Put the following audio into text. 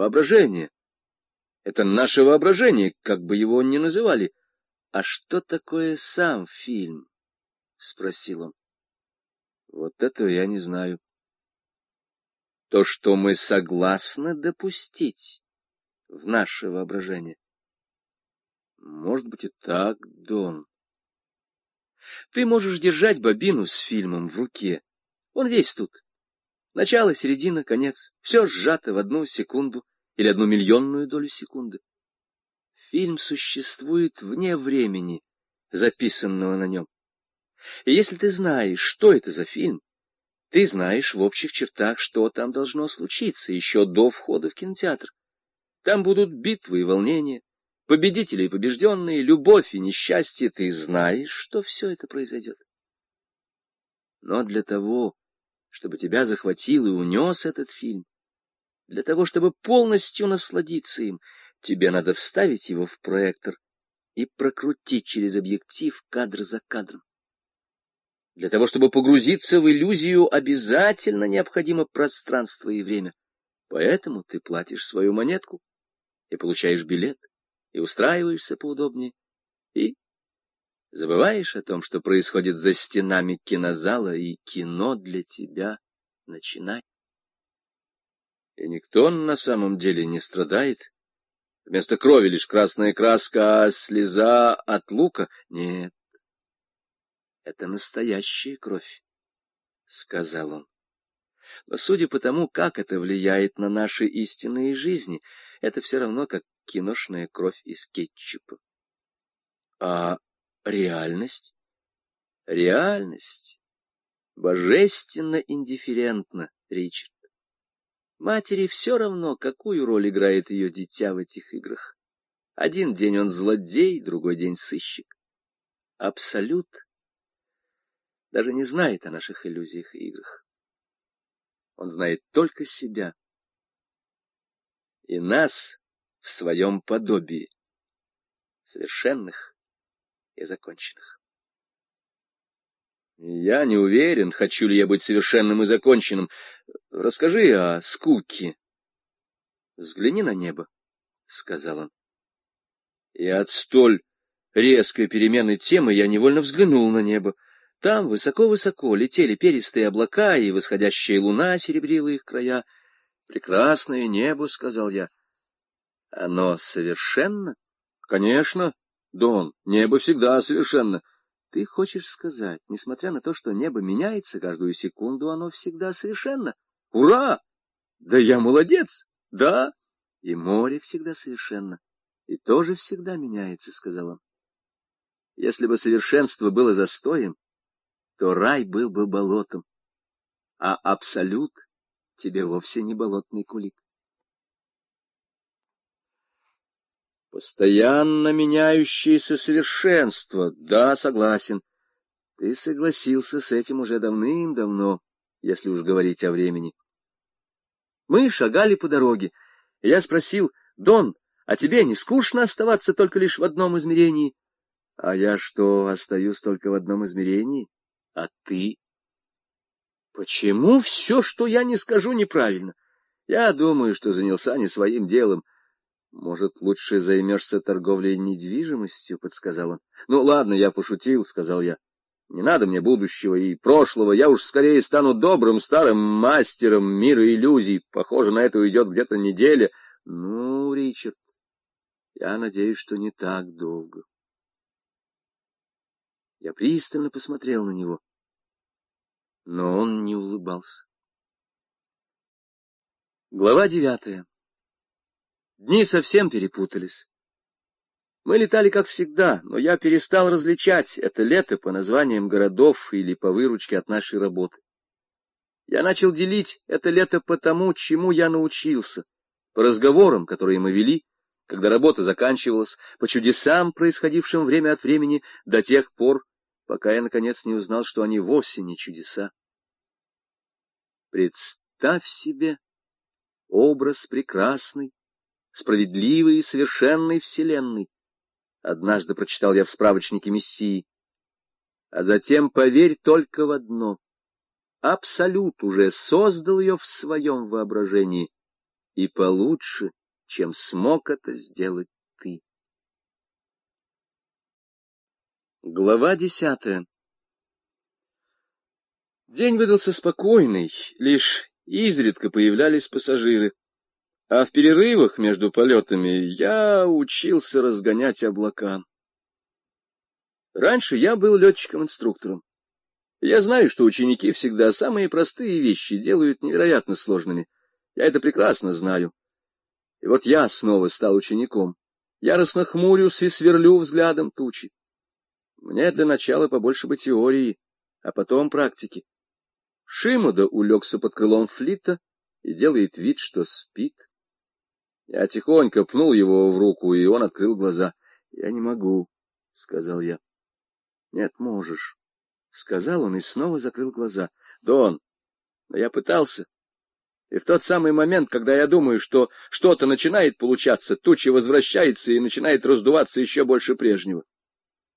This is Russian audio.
Воображение. Это наше воображение, как бы его ни называли. А что такое сам фильм? — спросил он. Вот этого я не знаю. То, что мы согласны допустить в наше воображение. Может быть и так, Дон. Ты можешь держать бобину с фильмом в руке. Он весь тут. Начало, середина, конец. Все сжато в одну секунду или одну миллионную долю секунды. Фильм существует вне времени, записанного на нем. И если ты знаешь, что это за фильм, ты знаешь в общих чертах, что там должно случиться еще до входа в кинотеатр. Там будут битвы и волнения, победители и побежденные, любовь и несчастье. Ты знаешь, что все это произойдет. Но для того, чтобы тебя захватил и унес этот фильм, для того, чтобы полностью насладиться им, тебе надо вставить его в проектор и прокрутить через объектив кадр за кадром. Для того, чтобы погрузиться в иллюзию, обязательно необходимо пространство и время. Поэтому ты платишь свою монетку и получаешь билет, и устраиваешься поудобнее, и забываешь о том, что происходит за стенами кинозала, и кино для тебя начинает. И никто на самом деле не страдает. Вместо крови лишь красная краска, а слеза от лука. Нет, это настоящая кровь, — сказал он. Но судя по тому, как это влияет на наши истинные жизни, это все равно как киношная кровь из кетчупа. А реальность? Реальность божественно индифферентна, Ричард. Матери все равно, какую роль играет ее дитя в этих играх. Один день он злодей, другой день сыщик. Абсолют даже не знает о наших иллюзиях и играх. Он знает только себя и нас в своем подобии, совершенных и законченных. Я не уверен, хочу ли я быть совершенным и законченным. Расскажи о скуке. Взгляни на небо, — сказал он. И от столь резкой перемены темы я невольно взглянул на небо. Там высоко-высоко летели перистые облака, и восходящая луна серебрила их края. «Прекрасное небо», — сказал я. «Оно совершенно?» «Конечно, Дон, небо всегда совершенно». «Ты хочешь сказать, несмотря на то, что небо меняется каждую секунду, оно всегда совершенно?» «Ура! Да я молодец! Да!» «И море всегда совершенно, и тоже всегда меняется», — сказал он. «Если бы совершенство было застоем, то рай был бы болотом, а абсолют тебе вовсе не болотный кулик. Постоянно меняющееся совершенство, да, согласен. Ты согласился с этим уже давным-давно, если уж говорить о времени. Мы шагали по дороге, я спросил, Дон, а тебе не скучно оставаться только лишь в одном измерении? А я что, остаюсь только в одном измерении? А ты? Почему все, что я не скажу, неправильно? Я думаю, что занялся не своим делом. Может, лучше займешься торговлей недвижимостью, — подсказал он. Ну, ладно, я пошутил, — сказал я. Не надо мне будущего и прошлого. Я уж скорее стану добрым старым мастером мира иллюзий. Похоже, на это уйдет где-то неделя. Ну, Ричард, я надеюсь, что не так долго. Я пристально посмотрел на него, но он не улыбался. Глава девятая. Дни совсем перепутались. Мы летали, как всегда, но я перестал различать это лето по названиям городов или по выручке от нашей работы. Я начал делить это лето по тому, чему я научился, по разговорам, которые мы вели, когда работа заканчивалась, по чудесам, происходившим время от времени, до тех пор, пока я, наконец, не узнал, что они вовсе не чудеса. Представь себе образ прекрасной, справедливой и совершенной вселенной. Однажды прочитал я в справочнике Мессии. А затем поверь только в одно. Абсолют уже создал ее в своем воображении и получше, чем смог это сделать ты. Глава десятая День выдался спокойный, лишь изредка появлялись пассажиры. А в перерывах между полетами я учился разгонять облака. Раньше я был летчиком-инструктором. Я знаю, что ученики всегда самые простые вещи делают невероятно сложными. Я это прекрасно знаю. И вот я снова стал учеником. Яростно хмурюсь и сверлю взглядом тучи. Мне для начала побольше бы теории, а потом практики. Шимода улегся под крылом флита и делает вид, что спит. Я тихонько пнул его в руку, и он открыл глаза. — Я не могу, — сказал я. — Нет, можешь, — сказал он и снова закрыл глаза. — Дон, но я пытался. И в тот самый момент, когда я думаю, что что-то начинает получаться, туча возвращается и начинает раздуваться еще больше прежнего.